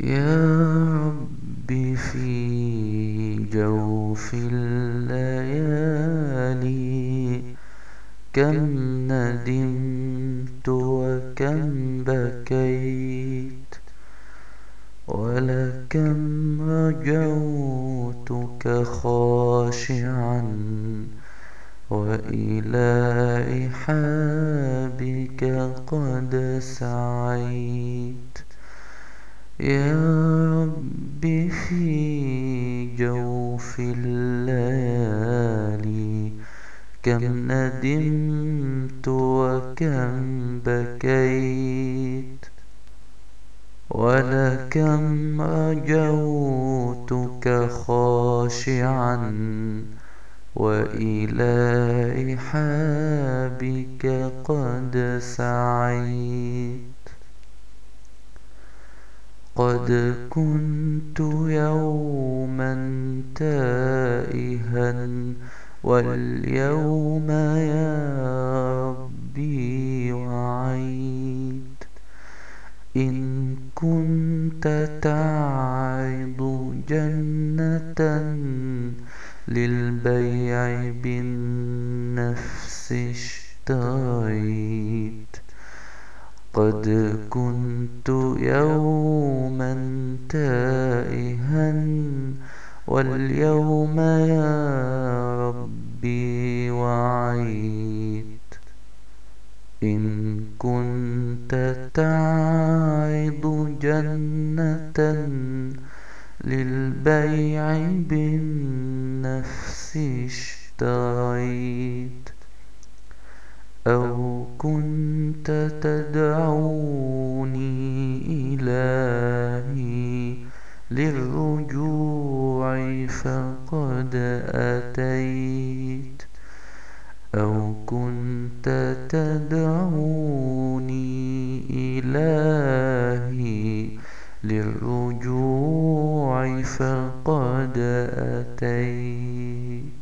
يا رب في جوف الليالي كم ندمت وكم بكيت ولكم رجوتك خاشعا وإلى إحابك قد سعيت. يا رب في جوف الليالي كم ندمت وكم بكيت ولكم رجوتك خاشعا وإلى إحابك قد سعيت. قد كنت يوما تائها واليوم يا ربي وعيت إن كنت تعرض جنة للبيع بالنفس اشتريت قد كنت يوما تائها واليوم يا ربي وعيت. إن كنت تعرض جنة للبيع بالنفس اشتريت أو كنت تدعوني إلهي للرجوع فقد أتيت. أو كنت تدعوني إلهي للرجوع فقد أتيت.